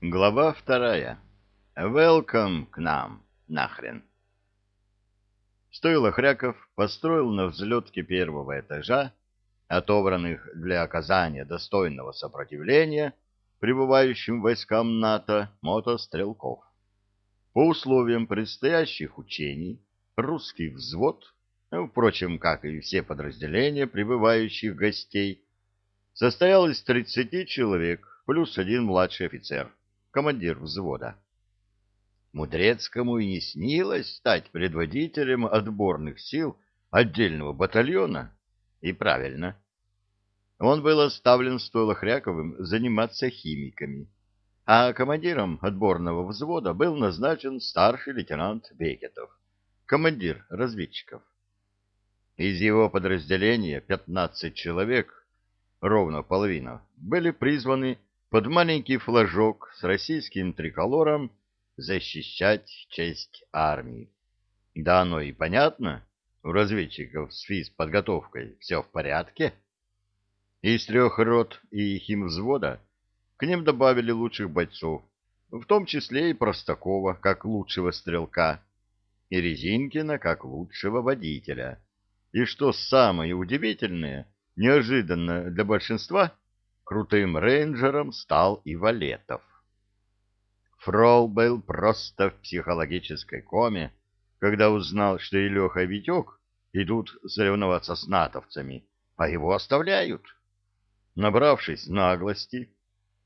Глава вторая. Welcome к нам, нахрен. Стоило Хряков построил на взлетке первого этажа, отобранных для оказания достойного сопротивления прибывающим войскам НАТО мотострелков. По условиям предстоящих учений русский взвод, впрочем, как и все подразделения прибывающих гостей, состоял из 30 человек плюс один младший офицер командир взвода. Мудрецкому и не снилось стать предводителем отборных сил отдельного батальона. И правильно. Он был оставлен Стойлохряковым заниматься химиками, а командиром отборного взвода был назначен старший лейтенант Бекетов, командир разведчиков. Из его подразделения 15 человек, ровно половина, были призваны под маленький флажок с российским триколором защищать честь армии. Да оно и понятно, у разведчиков с физподготовкой все в порядке. Из трех рот и химвзвода к ним добавили лучших бойцов, в том числе и Простакова, как лучшего стрелка, и Резинкина, как лучшего водителя. И что самое удивительное, неожиданно для большинства — крутым рейнджером стал и Валетов. Фрол был просто в психологической коме, когда узнал, что и Леха и Витек идут соревноваться с натовцами, а его оставляют. Набравшись наглости,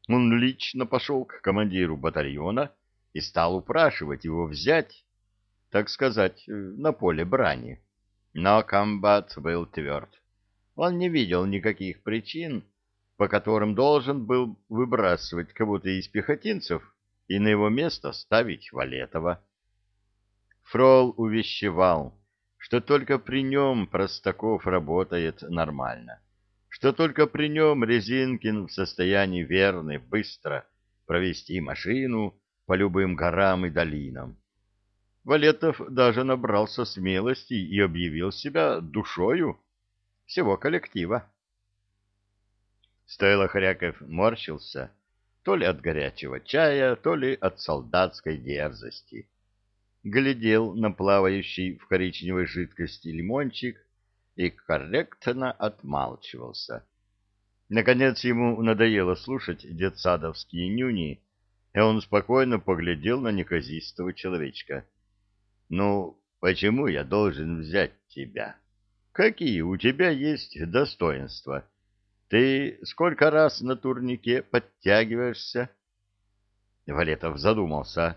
он лично пошел к командиру батальона и стал упрашивать его взять, так сказать, на поле брани. Но комбат был тверд. Он не видел никаких причин, по которым должен был выбрасывать кого-то из пехотинцев и на его место ставить Валетова. Фрол увещевал, что только при нем Простаков работает нормально, что только при нем Резинкин в состоянии верно быстро провести машину по любым горам и долинам. Валетов даже набрался смелости и объявил себя душою всего коллектива. Стоило Хряков морщился, то ли от горячего чая, то ли от солдатской дерзости. Глядел на плавающий в коричневой жидкости лимончик и корректно отмалчивался. Наконец ему надоело слушать детсадовские нюни, и он спокойно поглядел на неказистого человечка. — Ну, почему я должен взять тебя? Какие у тебя есть достоинства? — ты сколько раз на турнике подтягиваешься? Валетов задумался.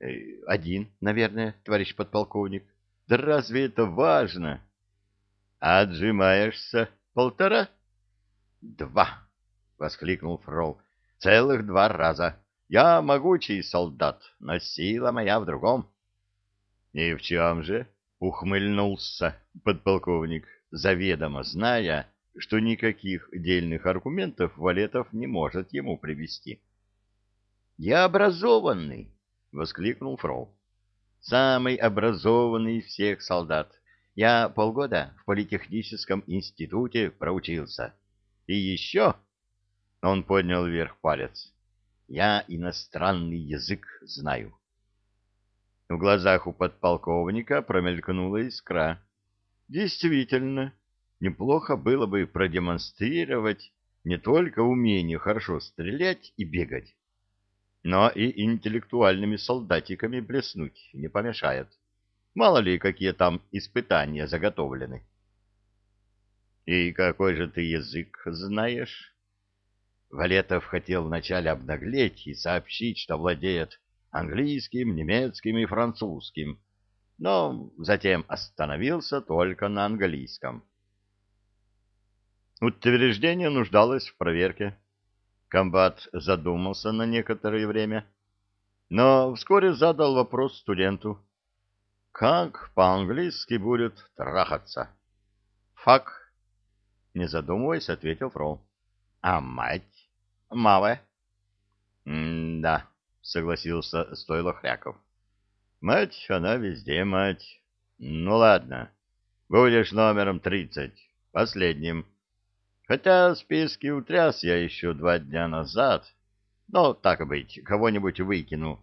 «Э, один, наверное, товарищ подполковник. Да разве это важно? отжимаешься полтора? Два, воскликнул Фрол. Целых два раза. Я могучий солдат, но сила моя в другом. И в чем же? Ухмыльнулся подполковник, заведомо зная, что никаких дельных аргументов Валетов не может ему привести. «Я образованный!» — воскликнул Фрол. «Самый образованный из всех солдат. Я полгода в политехническом институте проучился. И еще...» — он поднял вверх палец. «Я иностранный язык знаю». В глазах у подполковника промелькнула искра. «Действительно, неплохо было бы продемонстрировать не только умение хорошо стрелять и бегать, но и интеллектуальными солдатиками блеснуть не помешает. Мало ли, какие там испытания заготовлены. «И какой же ты язык знаешь?» Валетов хотел вначале обнаглеть и сообщить, что владеет английским, немецким и французским, но затем остановился только на английском. Утверждение нуждалось в проверке. Комбат задумался на некоторое время, но вскоре задал вопрос студенту. «Как по-английски будет трахаться?» «Фак», — не задумываясь, ответил Фрол. «А мать? Маве?» «Да», — согласился Стойло Хряков. «Мать, она везде мать. Ну ладно, будешь номером тридцать, последним». Хотя списки утряс я еще два дня назад. Но, так быть, кого-нибудь выкину.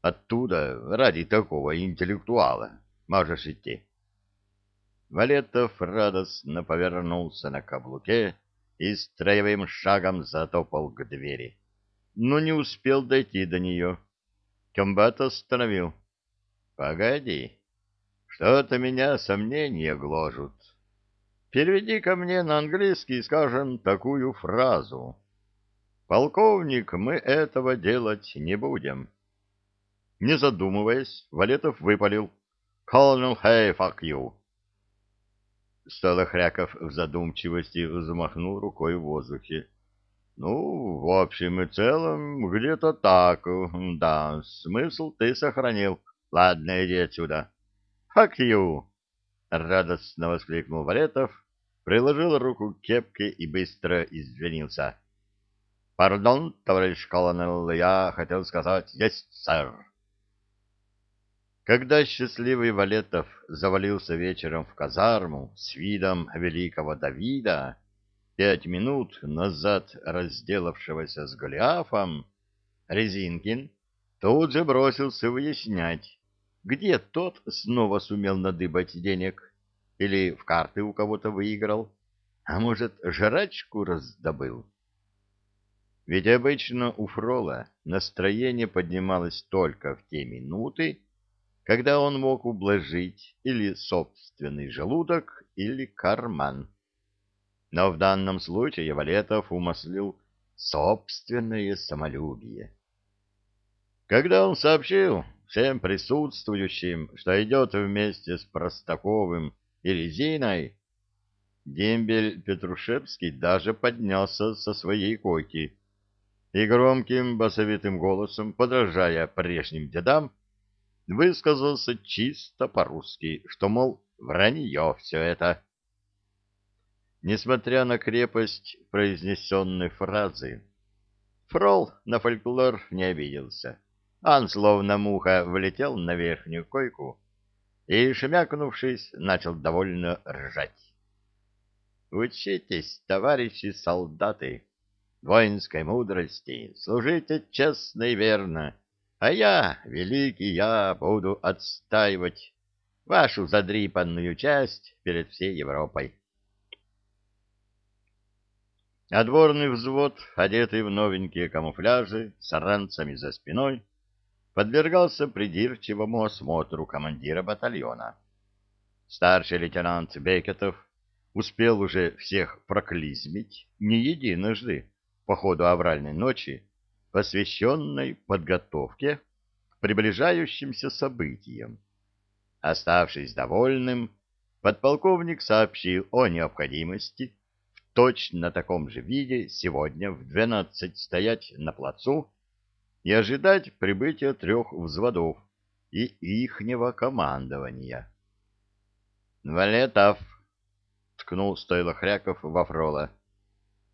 Оттуда ради такого интеллектуала. Можешь идти. Валетов радостно повернулся на каблуке и строевым шагом затопал к двери. Но не успел дойти до нее. Комбат остановил. — Погоди, что-то меня сомнения гложут. Переведи ко мне на английский, скажем, такую фразу. Полковник, мы этого делать не будем. Не задумываясь, Валетов выпалил. Colonel, hey, fuck you. Столохряков в задумчивости взмахнул рукой в воздухе. Ну, в общем и целом, где-то так, да, смысл ты сохранил. Ладно, иди отсюда. Fuck you! Радостно воскликнул Валетов, приложил руку к кепке и быстро извинился. Пардон, товарищ колонел, я хотел сказать «Есть, сэр». Когда счастливый Валетов завалился вечером в казарму с видом великого Давида, пять минут назад разделавшегося с Голиафом, Резинкин тут же бросился выяснять, где тот снова сумел надыбать денег, или в карты у кого-то выиграл, а может, жрачку раздобыл. Ведь обычно у Фрола настроение поднималось только в те минуты, когда он мог ублажить или собственный желудок, или карман. Но в данном случае Валетов умаслил собственное самолюбие. Когда он сообщил всем присутствующим, что идет вместе с Простаковым и Резиной, дембель Петрушевский даже поднялся со своей койки и громким басовитым голосом, подражая прежним дедам, высказался чисто по-русски, что, мол, вранье все это. Несмотря на крепость произнесенной фразы, Фрол на фольклор не обиделся. Он, словно муха, влетел на верхнюю койку и, шмякнувшись, начал довольно ржать. «Учитесь, товарищи солдаты, воинской мудрости, служите честно и верно, а я, великий я, буду отстаивать вашу задрипанную часть перед всей Европой. Отборный взвод, одетый в новенькие камуфляжи, с ранцами за спиной, подвергался придирчивому осмотру командира батальона. Старший лейтенант Бекетов успел уже всех проклизмить не единожды по ходу авральной ночи, посвященной подготовке к приближающимся событиям. Оставшись довольным, подполковник сообщил о необходимости в точно таком же виде сегодня в двенадцать стоять на плацу и ожидать прибытия трех взводов и ихнего командования. «Валетов!» — ткнул стойло Хряков во Фрола.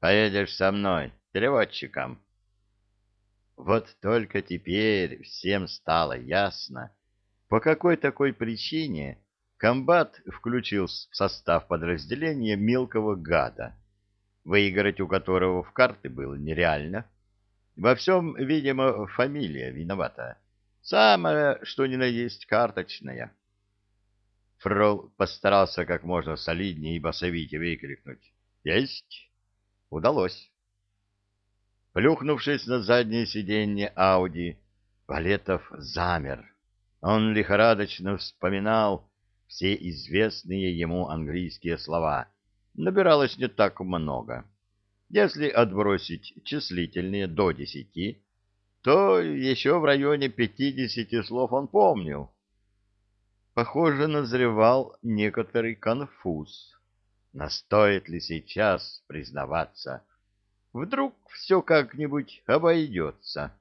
«Поедешь со мной, переводчиком». Вот только теперь всем стало ясно, по какой такой причине комбат включил в состав подразделения мелкого гада, выиграть у которого в карты было нереально. Во всем, видимо, фамилия виновата. Самое, что ни на есть, карточная. Фрол постарался как можно солиднее и басовитее выкрикнуть. «Есть!» Удалось. Плюхнувшись на заднее сиденье Ауди, Валетов замер. Он лихорадочно вспоминал все известные ему английские слова. Набиралось не так много. Если отбросить числительные до десяти, то еще в районе пятидесяти слов он помнил. Похоже, назревал некоторый конфуз. Настоит ли сейчас признаваться — Вдруг все как-нибудь обойдется.